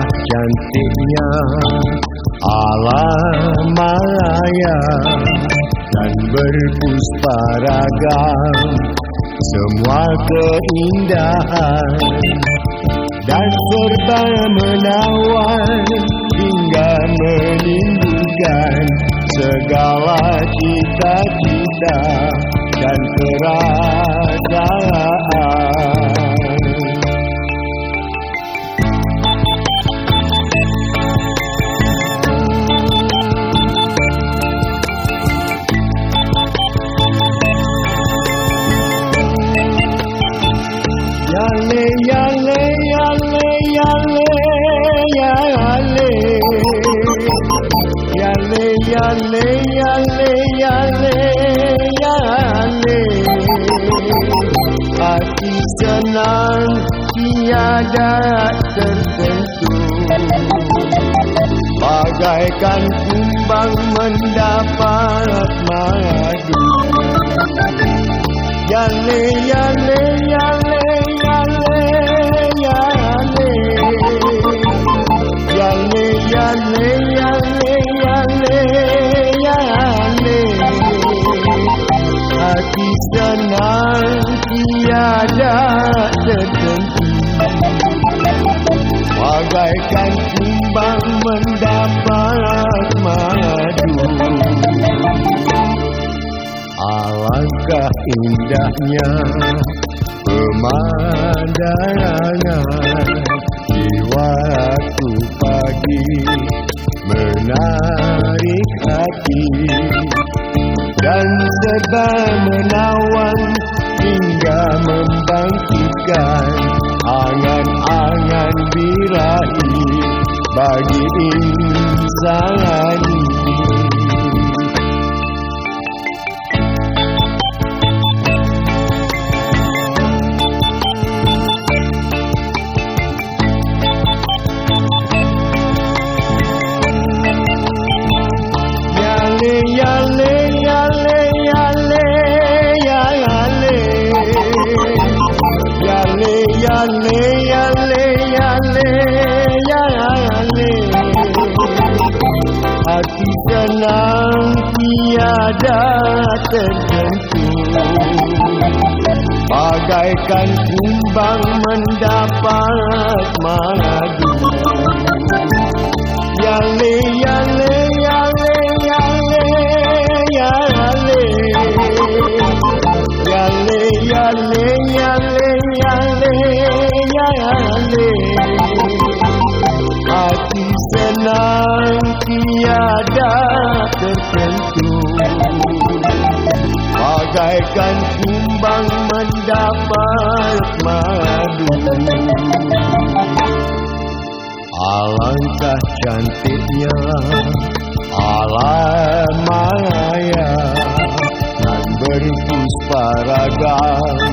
cantiknya alam Malaya dan berpuspa ragam semua keindahan dan serba menawan hingga menimbulkan segala cita-cita Yale, yale, yale, yale, yale. Yale, yale, tiada tertentu Bagaikan kumbang mendapat madu Yale, yale, yale, senang tiada tertentu. Bagaikan kumbang mendapat madu. Alangkah indahnya pemandangan waktu pagi menarik hati. Dan serba desire senang tiada tertentu. Bagaikan kumbang mendapat madu tertentu Bagaikan kumbang mendapat madu. Alangkah cantiknya alam maya dan berpuspa ragam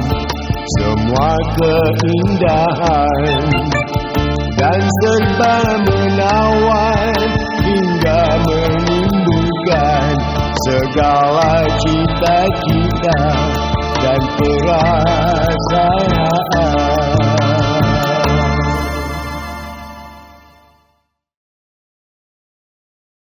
semua keindahan dan serba menawan segala cita-cita dan peran.